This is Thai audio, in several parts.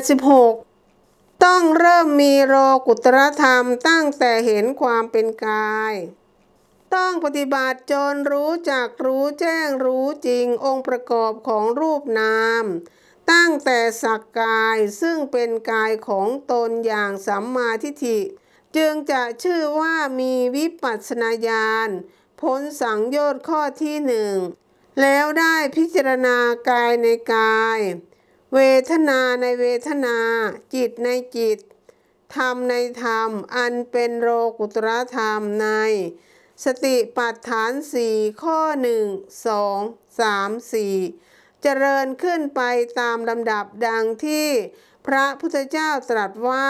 86 ต้องเริ่มมีโลกุตรธรรมตั้งแต่เห็นความเป็นกาย ต้องปฏิบัติจนรู้จักรู้แจ้งรู้จริงองค์ประกอบของรูปนาม ตั้งแต่สักกายซึ่งเป็นกายของตนอย่างสัมมาทิฏฐิ จึงจะชื่อว่ามีวิปัสสนาญาณพ้นสังโยชน์ข้อที่หนึ่งแล้วได้พิจารณากายในกาย เวทนาในเวทนา จิตในจิต ธรรมในธรรม อันเป็นโลกุตรธรรมใน สติปัฏฐานสี่ข้อหนึ่งสองสามสี่เจริญขึ้นไปตามลำดับดังที่พระพุทธเจ้าตรัสว่า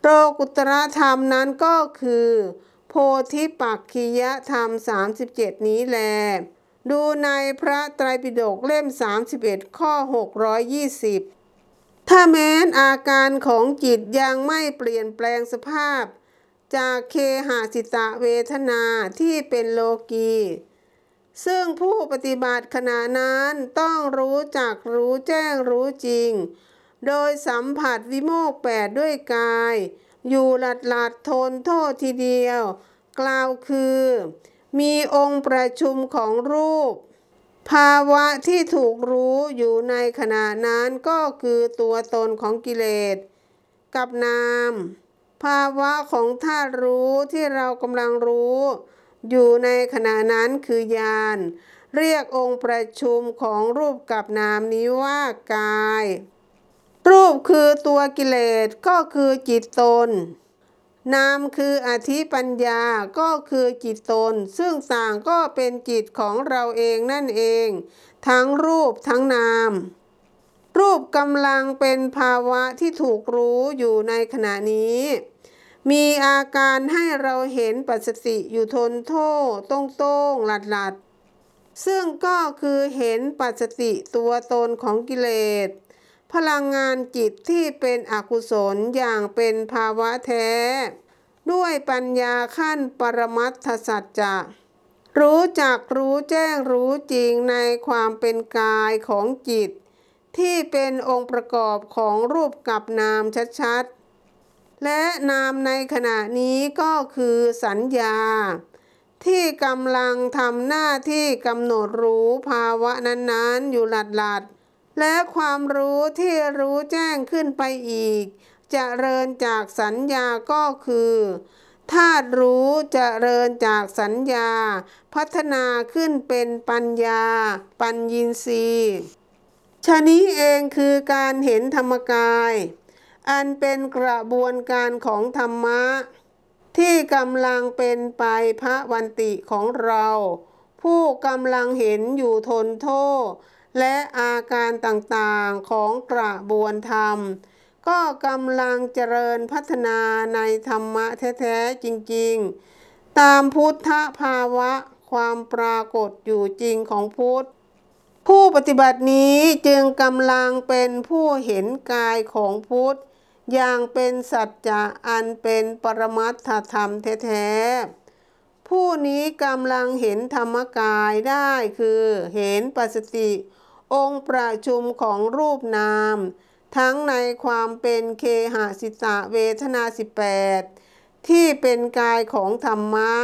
โลกุตรธรรมนั้นก็คือ โพธิปักคียธรรม 37 นี้แล ดูในพระไตรปิฎกเล่ม 31 ข้อ 620 ถ้าแม้นอาการของจิตยังไม่เปลี่ยนแปลงสภาพ จากเคหาสิตะเวทนาที่เป็นโลกีซึ่งผู้ปฏิบัติขณะนั้นต้องรู้จักรู้แจ้งรู้จริง โดยสัมผัสวิโมกแปดด้วยกาย อยู่หลัดหลัดทนโทษทีเดียว กล่าวคือ มีองค์ประชุมของรูป ภาวะที่ถูกรู้อยู่ในขณะนั้นก็คือตัวตนของกิเลส กับนาม ภาวะของธาตุรู้ที่เรากำลังรู้ อยู่ในขณะนั้นคือญาณเรียกองค์ประชุมของรูปกับนามนี้ว่ากาย รูปคือตัวกิเลสก็คือจิตตน นามคืออธิปัญญาก็คือจิตตน ซึ่งต่างก็เป็นจิตของเราเองนั่นเอง ทั้งรูปทั้งนาม รูปกำลังเป็นภาวะที่ถูกรู้อยู่ในขณะนี้ มีอาการให้เราเห็นปัสสติอยู่ทนโทษตรงตรงๆหลัดหลัดๆซึ่งก็คือเห็นปัสสติตัวตนของกิเลส พลังงานจิตที่เป็นอกุศลอย่างเป็นภาวะแท้ ด้วยปัญญาขั้นปรมัตถสัจจะรู้จักรู้แจ้งรู้จริงในความเป็นกายของจิต ที่เป็นองค์ประกอบของรูปกับนามชัดๆ และนามในขณะนี้ก็คือสัญญา ที่กำลังทำหน้าที่กำหนดรู้ภาวะนั้นๆอยู่หลัดๆ และความรู้ที่รู้แจ้งขึ้นไปอีกจะเริญจากสัญญาก็คือธาตุรู้จะเริญจากสัญญา พัฒนาขึ้นเป็นปัญญา ปัญญีสีชนี้เองคือการเห็นธรรมกาย อันเป็นกระบวนการของธรรมะ ที่กำลังเป็นไปพระวันติของเรา ผู้กำลังเห็นอยู่ทนโทษ และอาการต่างๆของกระบวนธรรม ก็กำลังเจริญพัฒนาในธรรมะแท้ๆจริงๆ ตามพุทธภาวะความปรากฏอยู่จริงของพุทธ ผู้ปฏิบัตินี้จึงกำลังเป็นผู้เห็นกายของพุทธ อย่างเป็นสัจจะอันเป็นปรมัตถธรรมแท้ๆผู้นี้กำลังเห็นธรรมกายได้คือเห็นปัสสติ องค์ประชุมของรูปนาม ทั้งในความเป็นเคหสิตะเวทนา 18 ที่เป็นกายของธรรมะ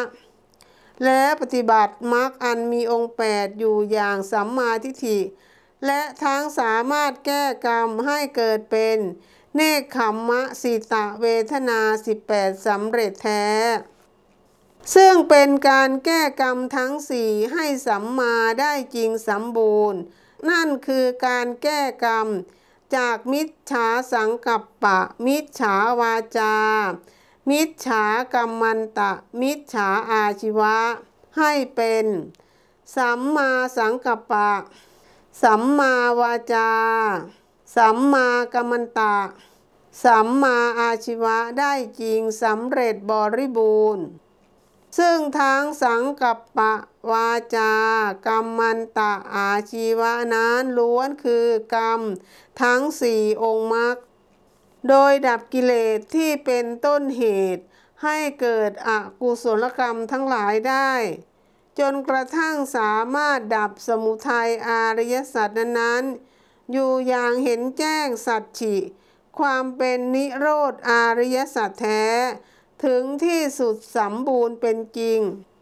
และปฏิบัติมรรคอันมีองค์แปดอยู่อย่างสัมมาทิฏฐิ และทั้งสามารถแก้กรรมให้เกิดเป็นเนคขมมะสิตะเวทนา 18 สำเร็จแท้ ซึ่งเป็นการแก้กรรมทั้งสี่ให้สัมมาได้จริงสมบูรณ์ นั่นคือการแก้กรรม จากมิจฉาสังกัปปะ มิจฉาวาจา มิจฉากรรมันตะ มิจฉาอาชีวะ ให้เป็นสัมมาสังกัปปะ สัมมาวาจา สัมมากัมมันตะ สัมมาอาชีวะได้จริงสำเร็จบริบูรณ์ ซึ่งทั้งสังกัปปะ วาจากรรมันตะอาชีวะนั้นล้วนคือกรรม ทั้งสี่องค์มรรคโดยดับกิเลสที่เป็นต้นเหตุ ให้เกิดอกุศลกรรมทั้งหลายได้ จนกระทั่งสามารถดับสมุทัยอารยสัตว์นั้นๆ อยู่อย่างเห็นแจ้งสัจฉิความเป็นนิโรธอาริยสัจแท้ ถึงที่สุดสมบูรณ์เป็นจริง